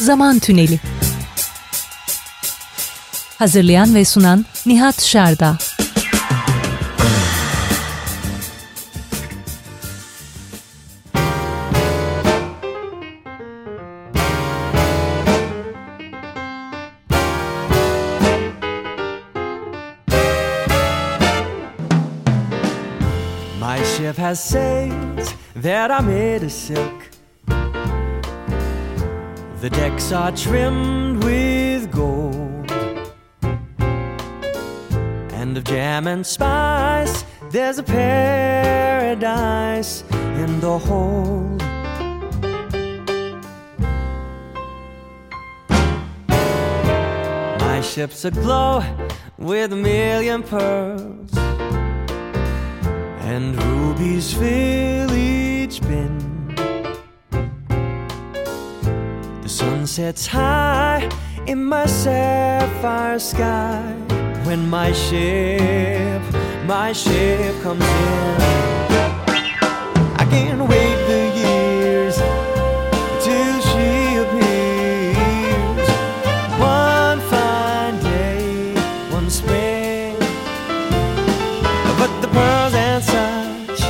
Zaman Tüneli Hazırlayan ve sunan Nihat Şarda My ship has sails that are made of silk. The decks are trimmed with gold. And of jam and spice, there's a paradise in the hold. My ship's aglow with a million pearls and rubies fill each bin. Sun sets high in my sapphire sky when my ship, my ship comes in. I can't wait the years till she appears. One fine day, one spring. But the pearls and such,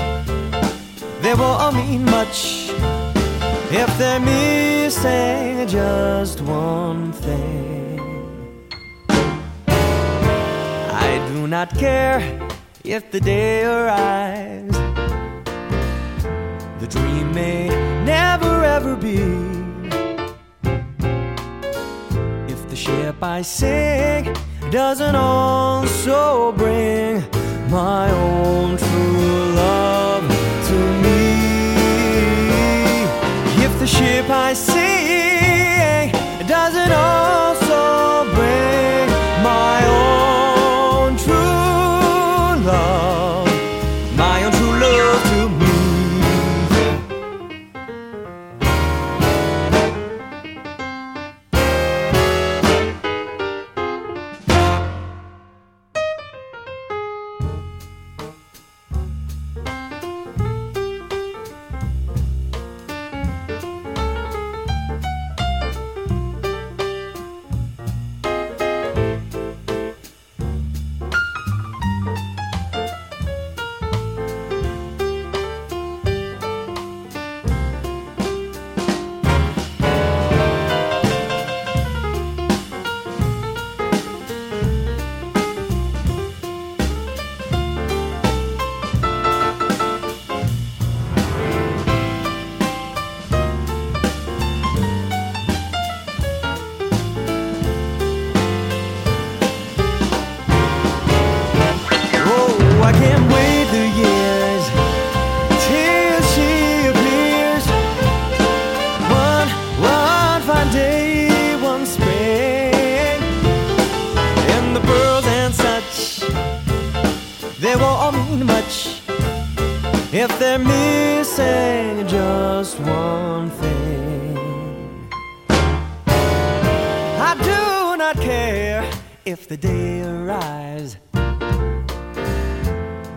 they won't mean much if they're missing just one thing. I do not care if the day arrives. The dream may never ever be. If the ship I sing doesn't also bring my own true love to me. If the ship I sing doesn't also bring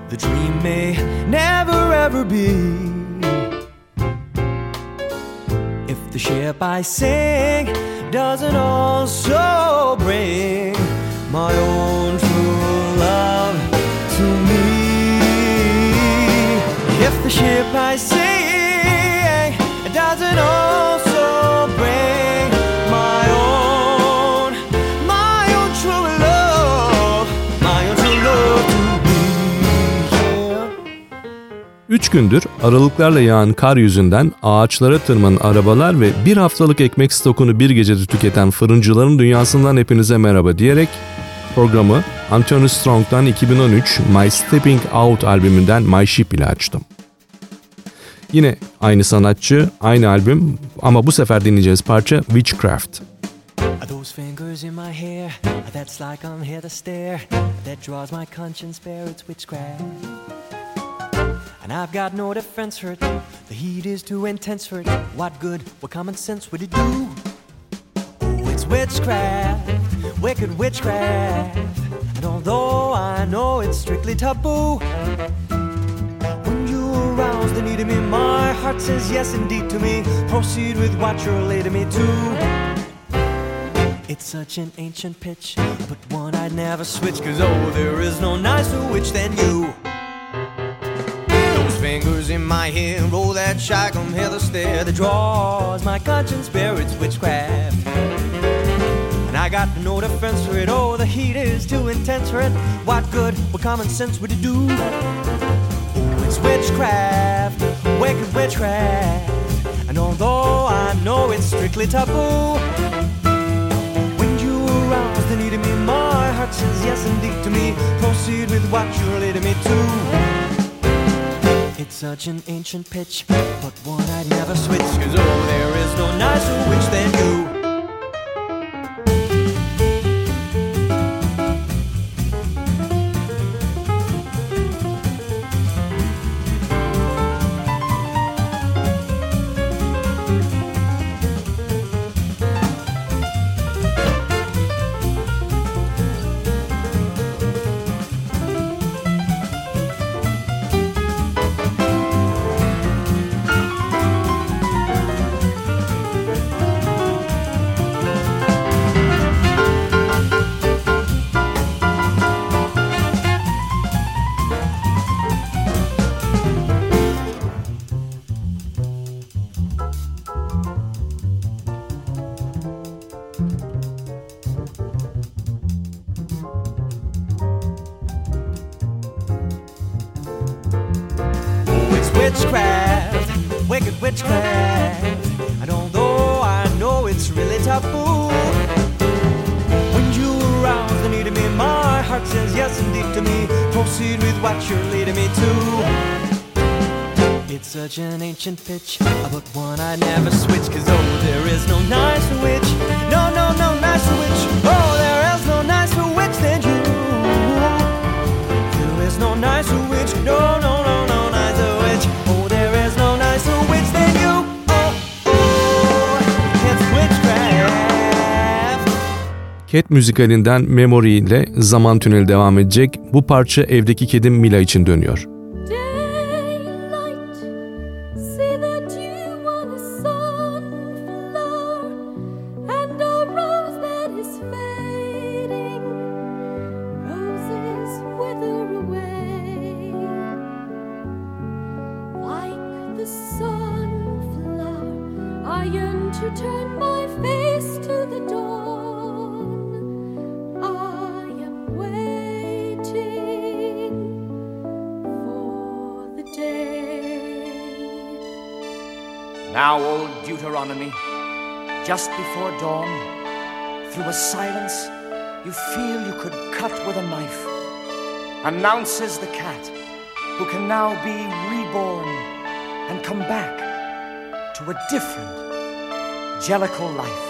The dream may never ever be. If the ship I sing doesn't also bring my own true love to me. If the ship I sing doesn't also gündür aralıklarla yağan kar yüzünden ağaçlara tırmanan arabalar ve bir haftalık ekmek stokunu bir gecede tüketen fırıncıların dünyasından hepinize merhaba diyerek programı Anthony Strong'dan 2013 My Stepping Out albümünden My Ship ile açtım. Yine aynı sanatçı, aynı albüm ama bu sefer dinleyeceğiz parça Witchcraft. Those fingers in my hair, that's like I'm here to stare. That draws my conscience bare, it's witchcraft. And I've got no defense for it. The heat is too intense for it. What good, what common sense would it do? Oh, it's witchcraft, wicked witchcraft. And although I know it's strictly taboo, when you arouse the need in me, my heart says yes indeed to me. Proceed with what you're leading me to. It's such an ancient pitch, but one I'd never switch, cause oh, there is no nicer witch than you. Fingers in my hair, roll that shagum heather stare that draws my conscience bare its witchcraft. And I got no defense for it, oh, the heat is too intense for it. What good, what common sense would it do? Oh, it's witchcraft, wicked witchcraft. And although I know it's strictly taboo, when you arouse the need of me. My heart says yes indeed to me. Proceed with what you're leading me to. It's such an ancient pitch, but one I'd never switch. Cause oh, there is no nicer witch than you. Ancient pitch, but one I never switch. Cause oh, there is no nicer witch. No, no, no nicer witch. Oh, there is no nicer witch than you. There is no nicer witch. No, no, no, no nicer witch. Oh, there is no nicer witch than you. Oh, oh, it's witchcraft. Cat müzikalinden Memory ile zaman tüneli devam edecek. Bu parça evdeki kedim Mila için dönüyor. Different Jellicle life.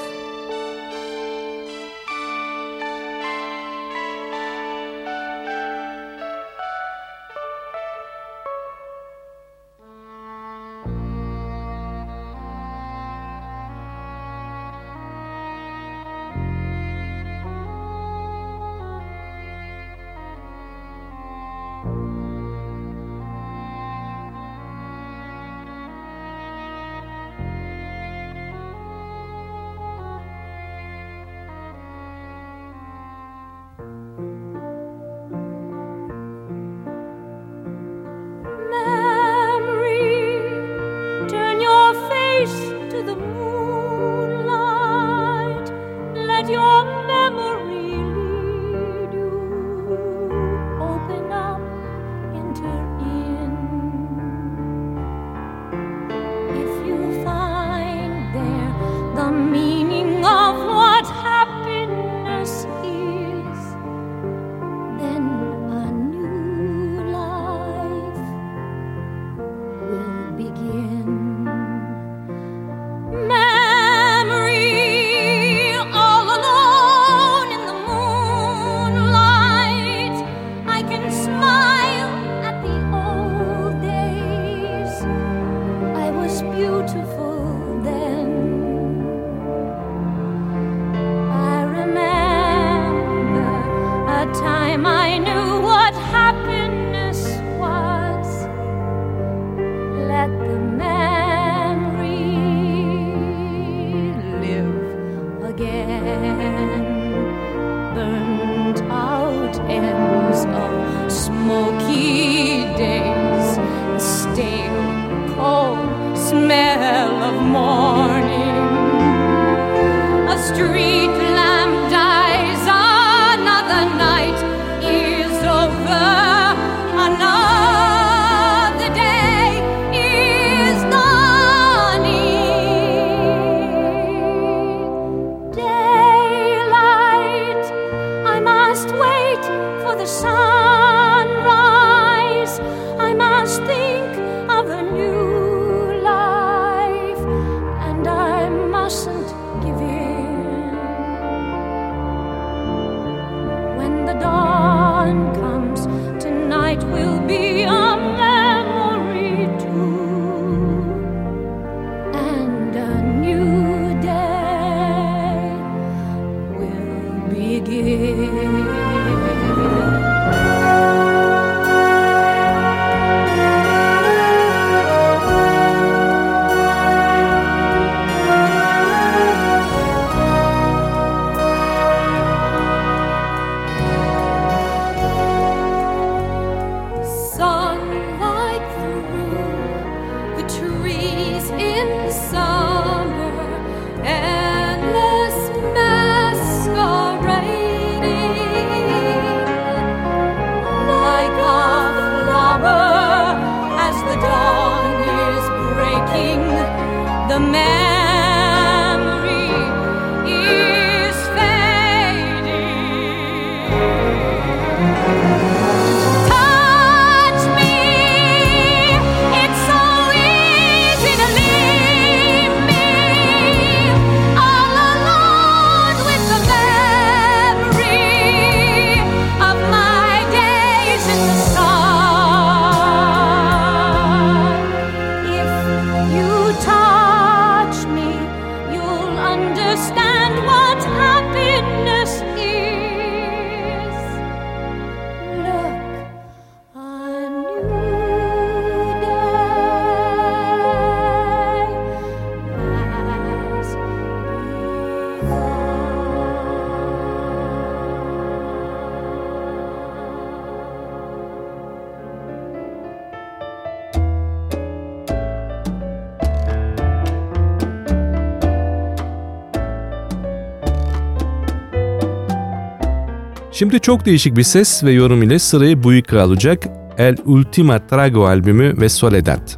Şimdi çok değişik bir ses ve yorum ile sırayı Buica alacak El Ultima Trago albümü ve Soledad.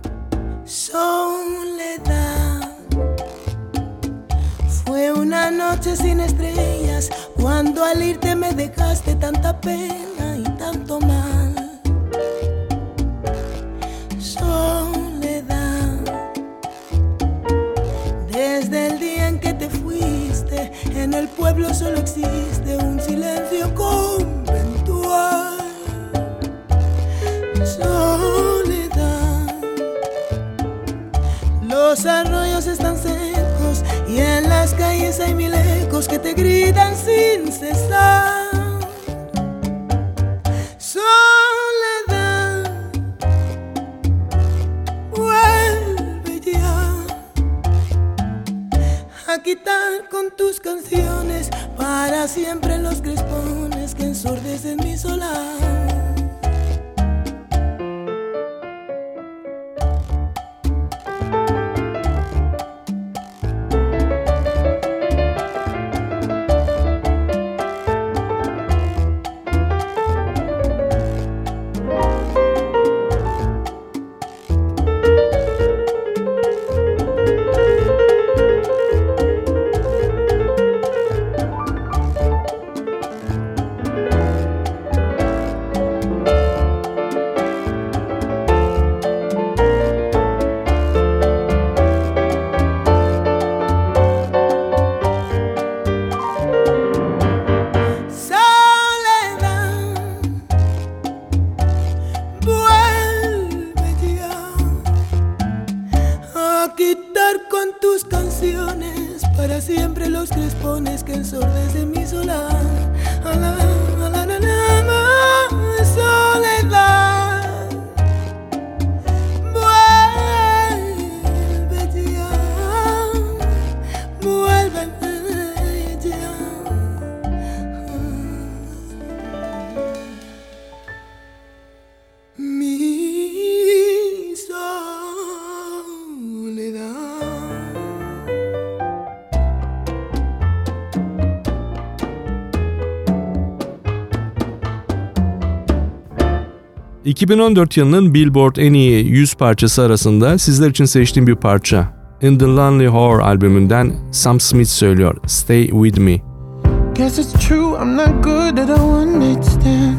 Soledad fue una noche sin estrellas cuando al irte me dejaste tanta pena en el pueblo solo existe un silencio conventual. Soledad, los arroyos están secos y en las calles hay mil ecos que te gritan sin cesar. Quitar con tus canciones para siempre los crespones que ensordecen mi solar. Siempre los crespones que ensordecen mi solar. 2014 yılının Billboard en iyi 100 parçası arasında sizler için seçtiğim bir parça. In the Lonely Whore albümünden Sam Smith söylüyor Stay With Me. Guess it's true, I'm not good at a one stand.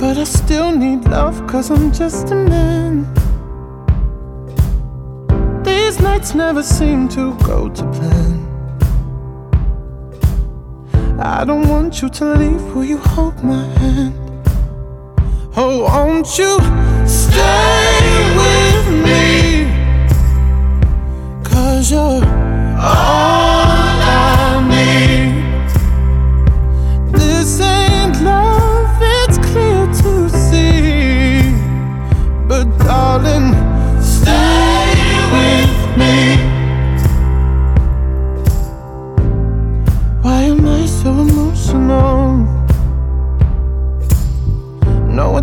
But I still need love, cause I'm just a man. These nights never seem to go to plan. I don't want you to leave, will you hold my hand? Oh, won't you stay with me? Cause you're all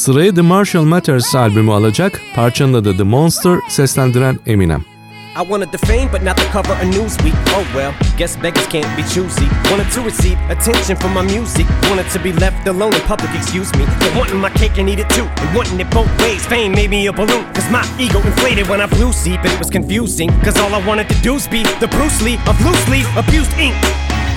Sırayı The Marshall Mathers albümü alacak, parçanın adı The Monster, seslendiren Eminem. I wanted the fame, but not the cover of Newsweek. Oh well, guess beggars can't be choosy. Wanted to receive attention from my music. Wanted to be left alone in public, excuse me. But wanting my cake and eat it too. And wanting it both ways. Fame made me a balloon. Cause my ego inflated when I flew see, but it was confusing. Cause all I wanted to do was be the Bruce Lee of loosely abused ink.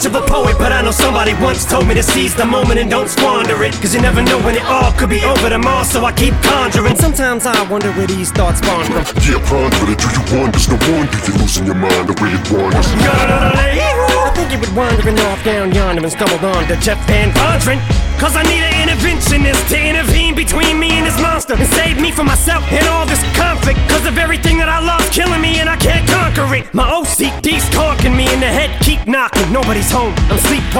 much of a poet, but I know somebody once told me to seize the moment and don't squander it. Cause you never know when it all could be over tomorrow, so I keep conjuring. Sometimes I wonder where these thoughts spawn from. Yeah, ponder it. Do you wonder? There's no wonder you're losing your mind the way it wanders. I think you would wandering off down yonder and stumbled on to Jeff VanVonderen. Cause I need an interventionist to intervene between me and this monster and save me from myself and all this conflict. Cause of everything that I love killing me and I can't conquer it. My OCD's talking me in the head, keep knocking. Nobody's home, I'm sleepwalking.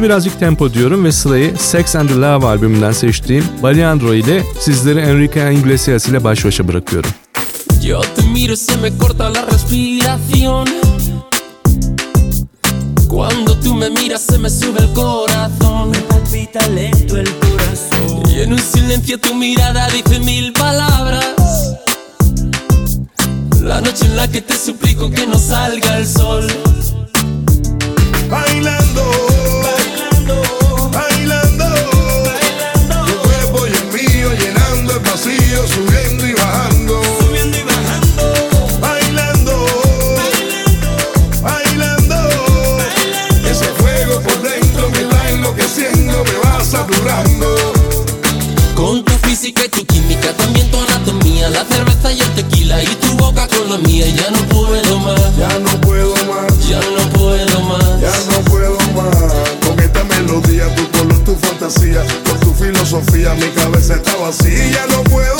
Şimdi birazcık tempo diyorum ve sırayı Sex and the Love albümünden seçtiğim Baleandro ile sizleri Enrique Iglesias ile baş başa bırakıyorum. Yo te miro y se me corta la respiración. Cuando tú me miras se me sube el corazón. Me palpita lento el corazón. Y en un silencio tu mirada dice mil palabras. La noche en la que te suplico que no salga el sol. Bailando. la cerveza y el tequila y tu boca con la mía ya no puedo más. Ya no puedo más. Ya no puedo más. Ya no puedo más. Con esta melodía, tu color, tu fantasía, por tu filosofía, mi cabeza está vacía. Ya no puedo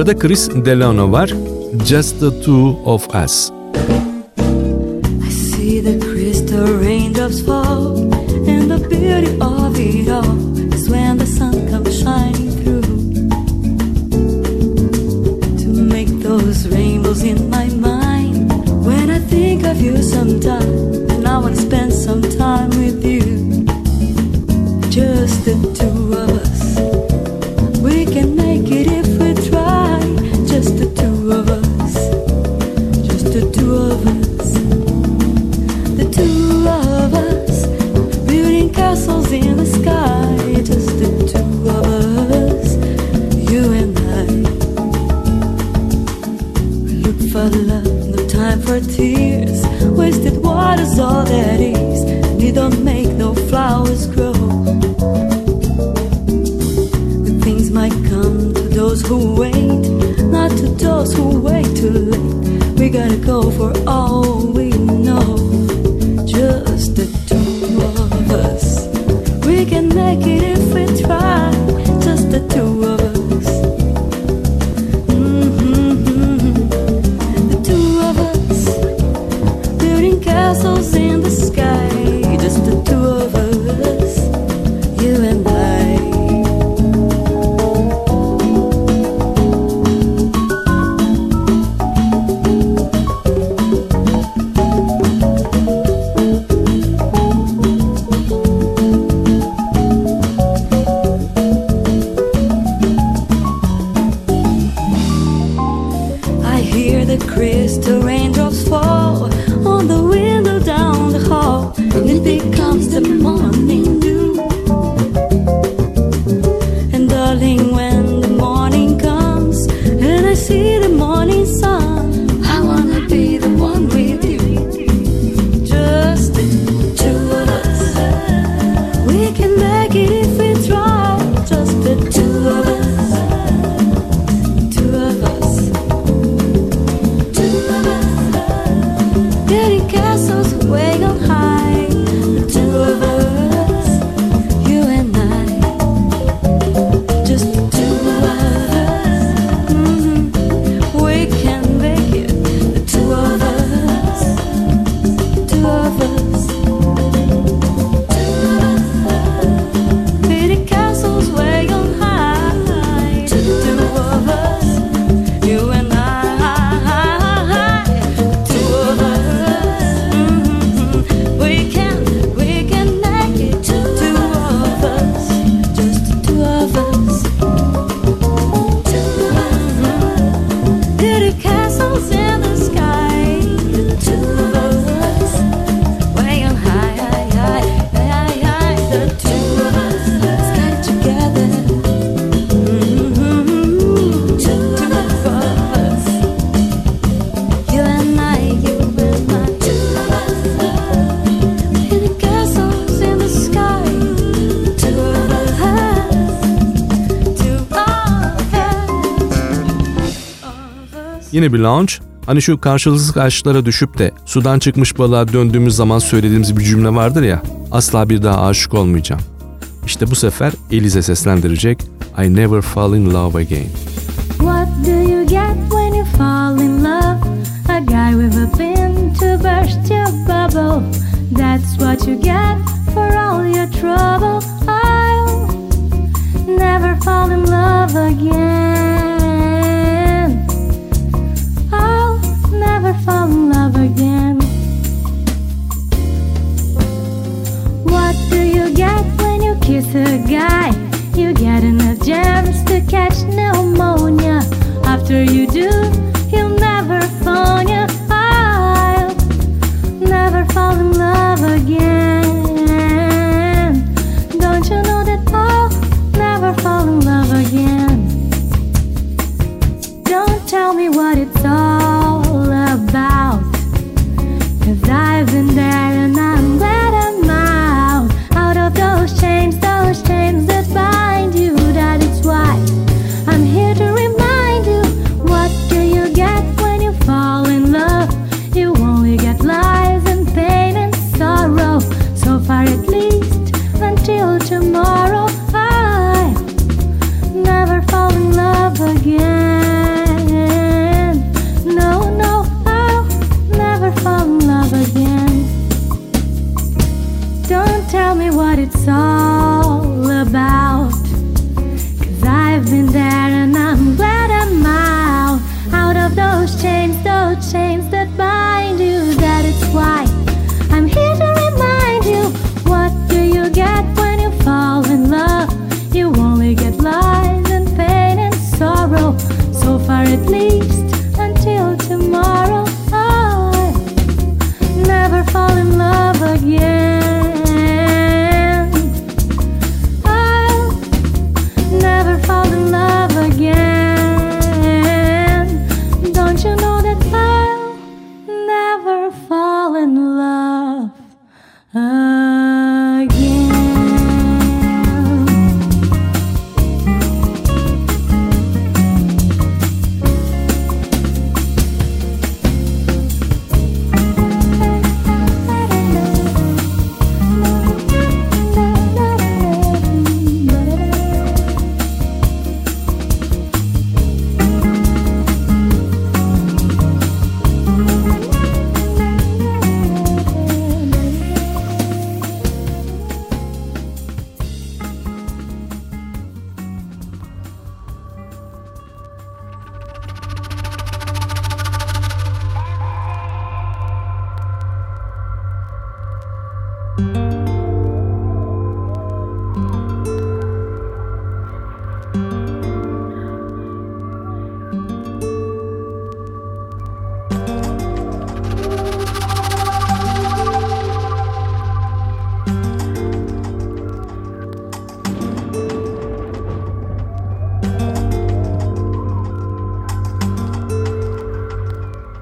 Sırada Chris Delano var. Just the Two of Us. for love, no time for tears. Wasted water's all that is, and it don't make no flowers grow. Good things might come to those who wait, not to those who wait too late. We gotta go for all we know. Yine bir launch. Hani şu karşılıksız aşklara düşüp de sudan çıkmış balığa döndüğümüz zaman söylediğimiz bir cümle vardır ya. Asla bir daha aşık olmayacağım. İşte bu sefer Elize seslendirecek I never fall in love again. What do you get when you fall in love? A guy with a pin to burst your bubble. That's what you get for all your trouble. I'll never fall in love again. the guy. You get enough germs to catch pneumonia after you do.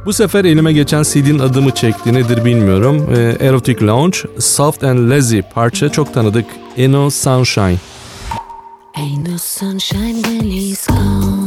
Bu sefer elime geçen CD'nin adımı çekti nedir bilmiyorum. E, Erotic Lounge, Soft and Lazy parça çok tanıdık. Eno Sunshine. Ain't no sunshine when he's gone.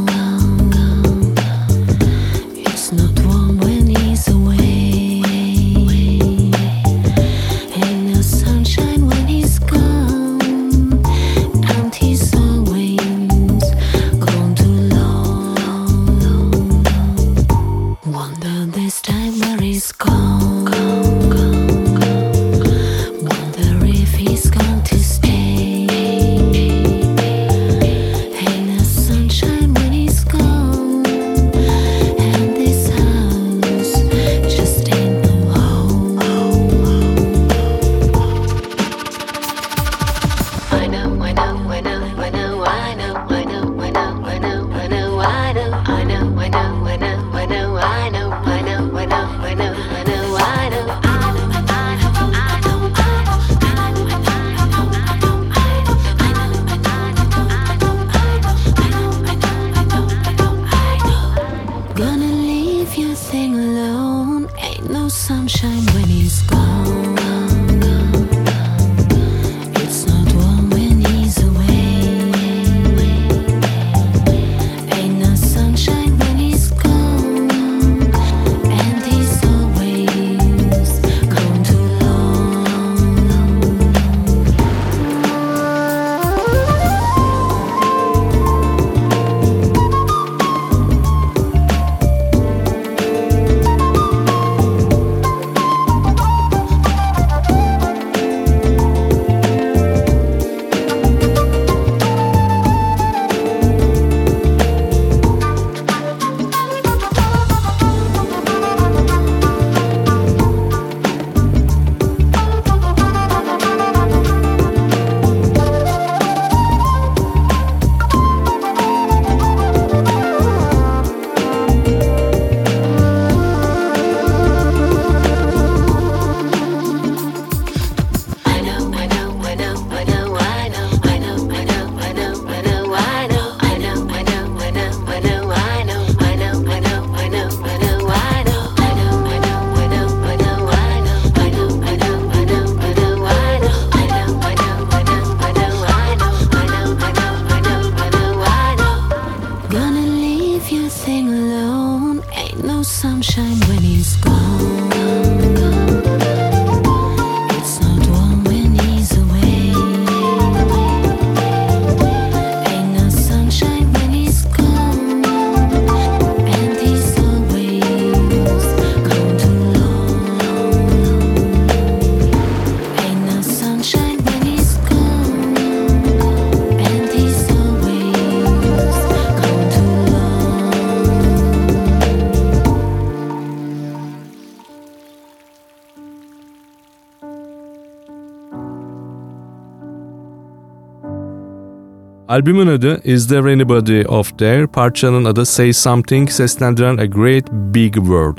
Albümün adı Is There Anybody Out There, parçanın adı Say Something, seslendiren A Great Big World.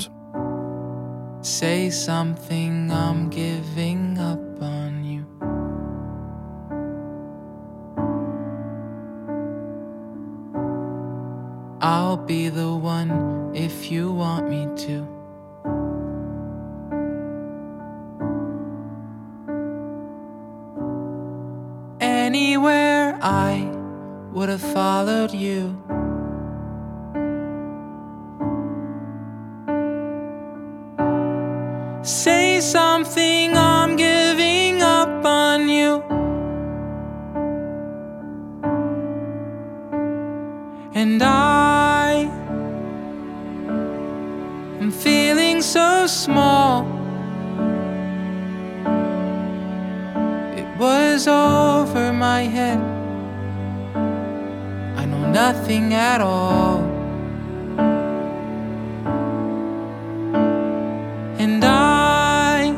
Say something I'm giving up on you I'll be the one if you want me to Anywhere I would have followed you. Say something, I'm giving up on you. And I am feeling so small. It was over my head nothing at all. And I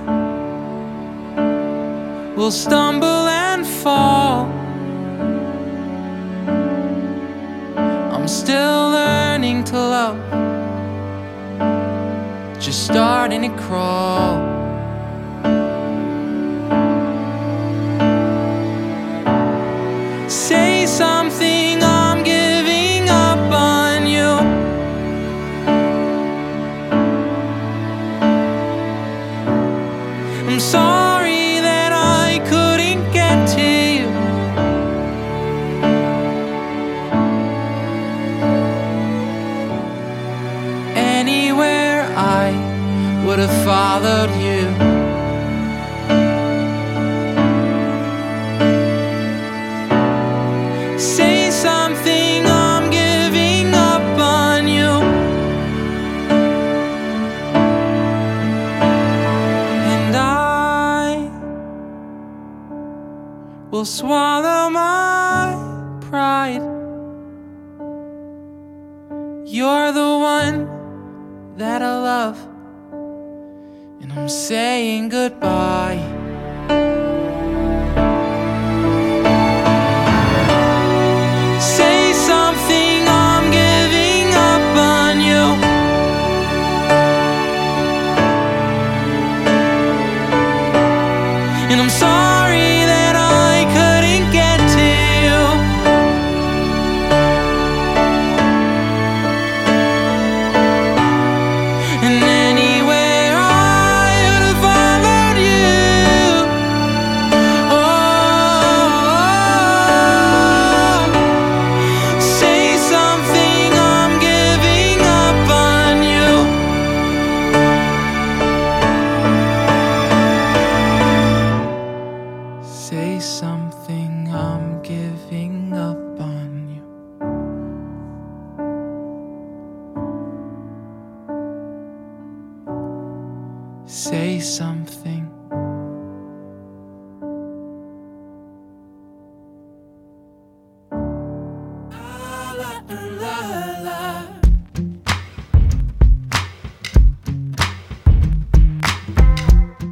will stumble and fall. I'm still learning to love, just starting to crawl. Say something will swallow my pride. You're the one that I love, and I'm saying goodbye.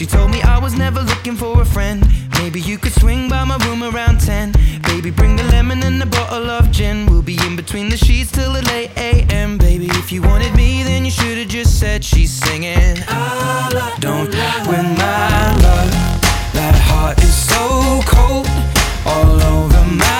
She told me I was never looking for a friend. Maybe you could swing by my room around 10. Baby, bring the lemon and a bottle of gin. We'll be in between the sheets till the late AM. Baby, if you wanted me, then you should have just said she's singing. Don't win my love. That heart is so cold. All over my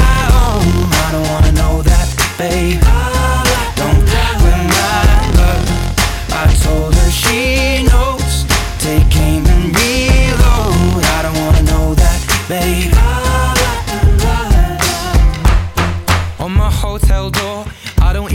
Don't my love. I told her she knows. Take aim and reload. I don't wanna know that, babe.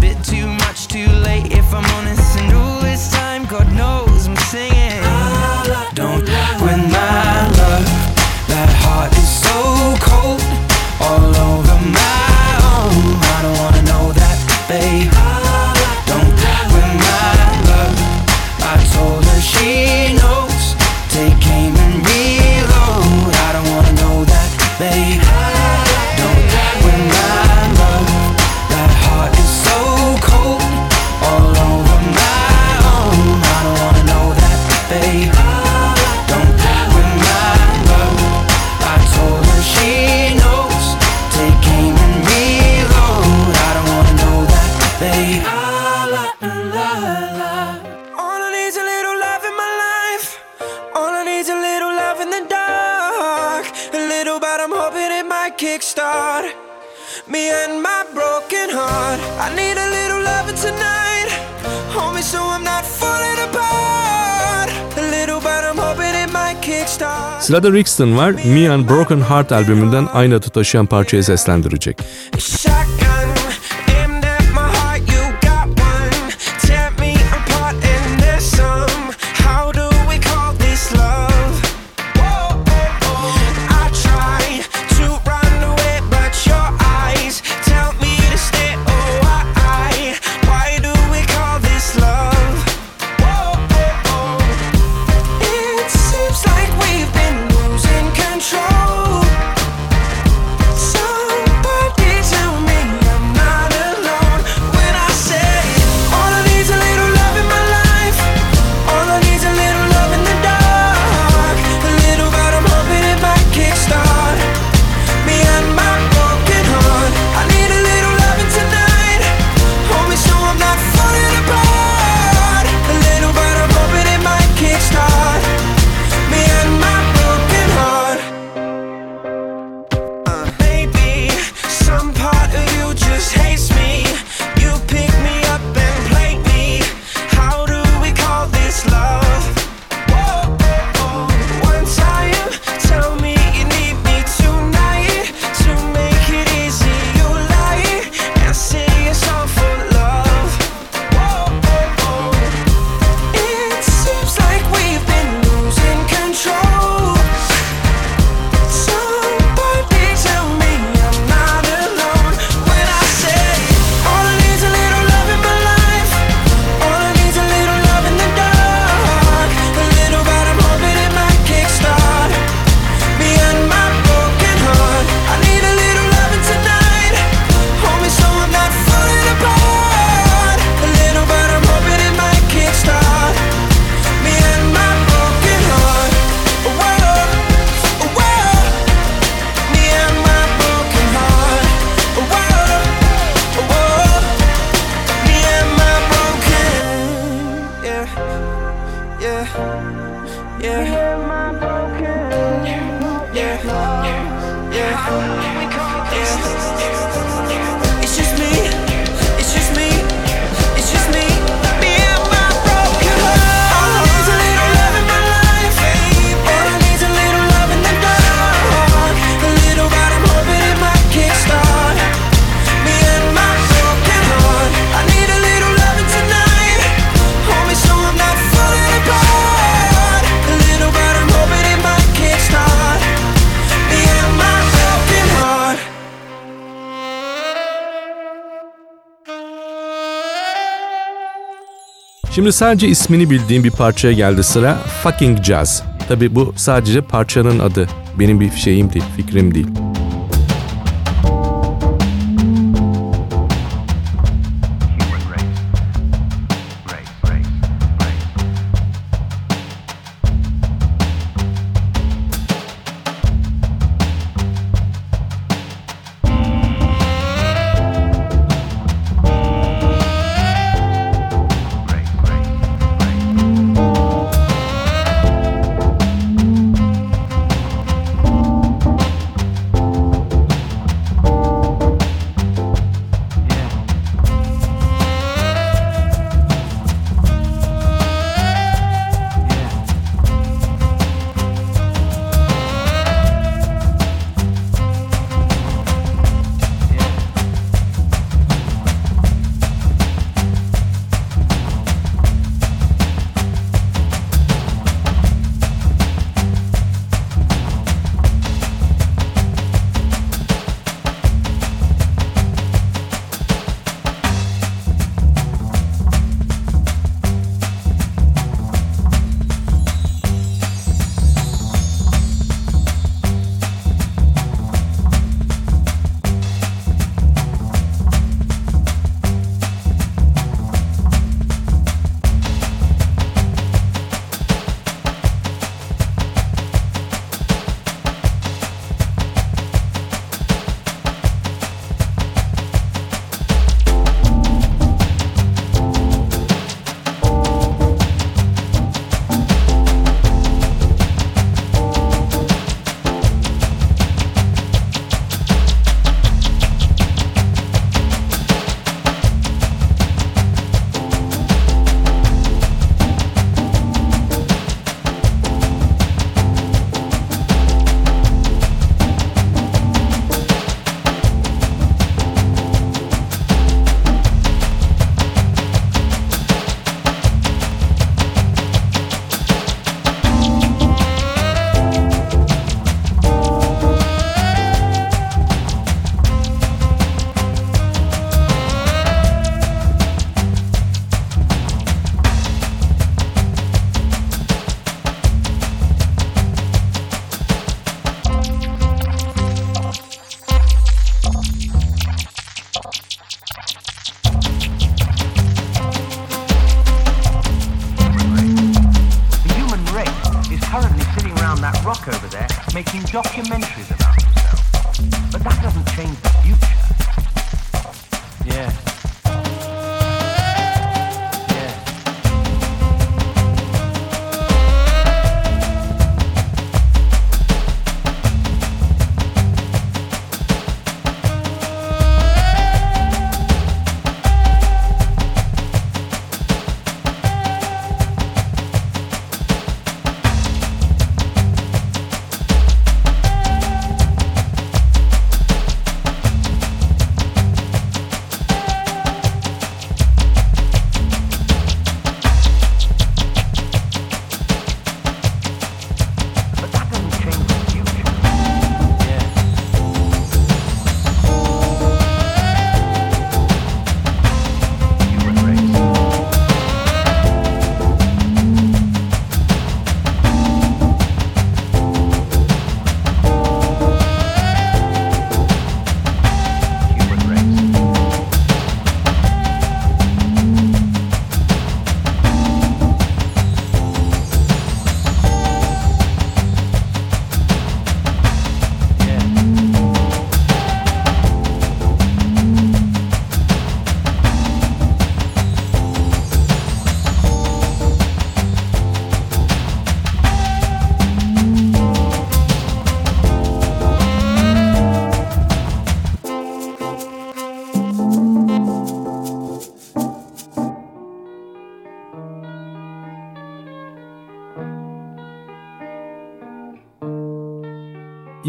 bit too much too late if I'm honest. And all this time, God knows I'm singing. Don't win my love, that heart is so cold. All over Sırada Rixton var. Me and Broken Heart albümünden aynı adı taşıyan parçayı seslendirecek. Ş Şimdi sadece ismini bildiğim bir parçaya geldi sıra. Fucking Jazz. Tabi bu sadece parçanın adı. Benim bir şeyim değil, fikrim değil.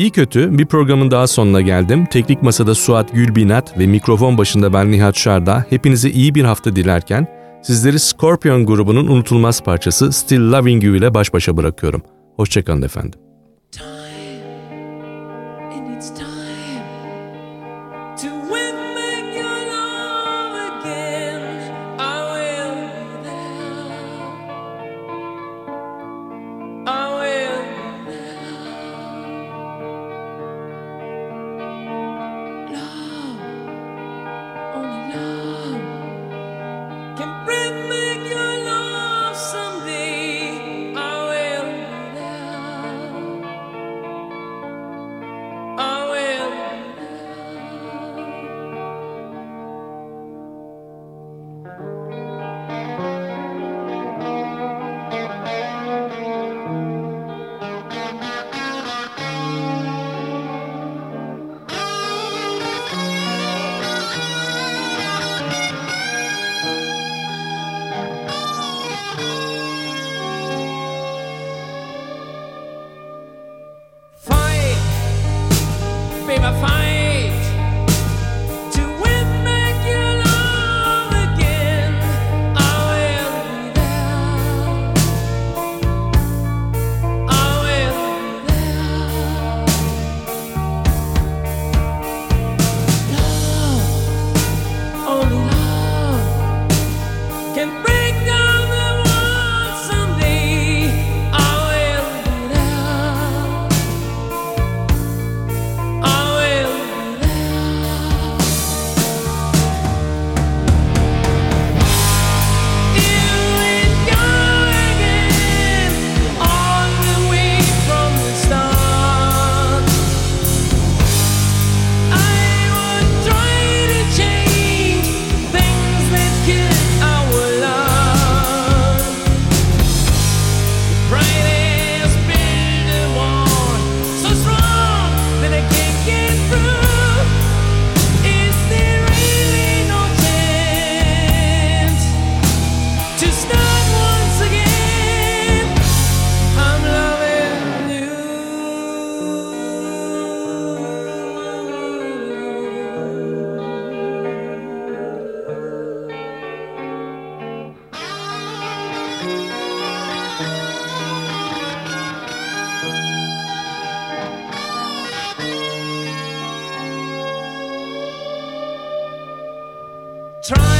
İyi kötü bir programın daha sonuna geldim. Teknik Masa'da Suat Gülbinat ve mikrofon başında ben Nihat Şarda hepinize iyi bir hafta dilerken sizleri Scorpion grubunun unutulmaz parçası Still Loving You ile baş başa bırakıyorum. Hoşçakalın efendim. Try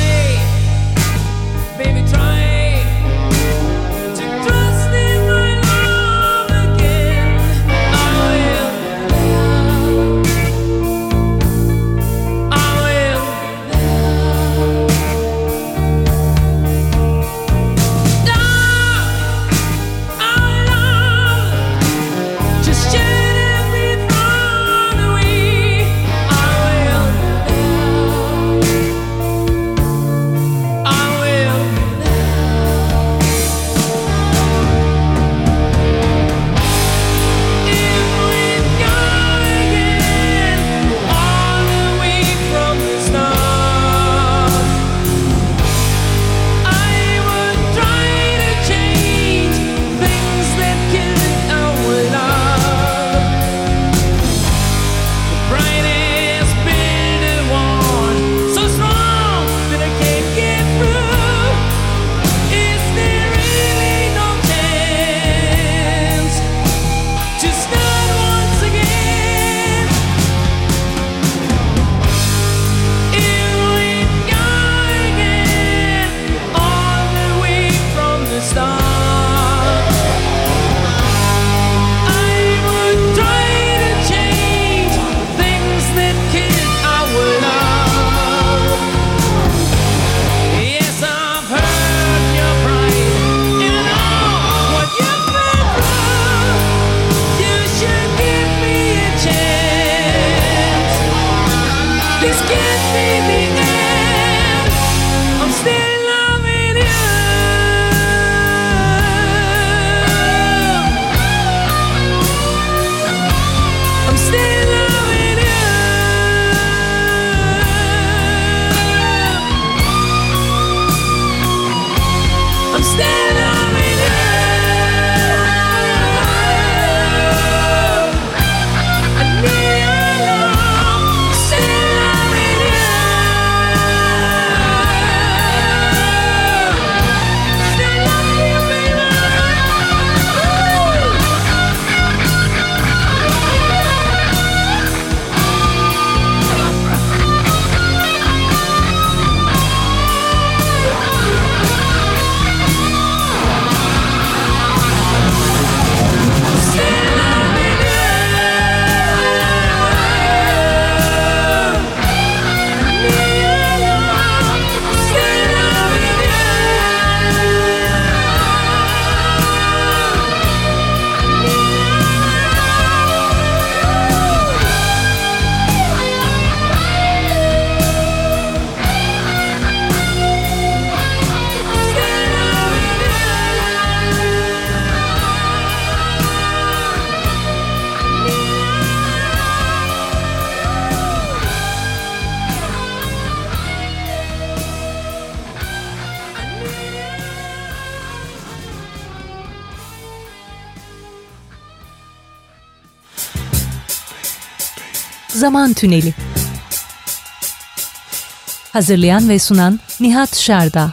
Tüneli. Hazırlayan ve sunan Nihat Şerda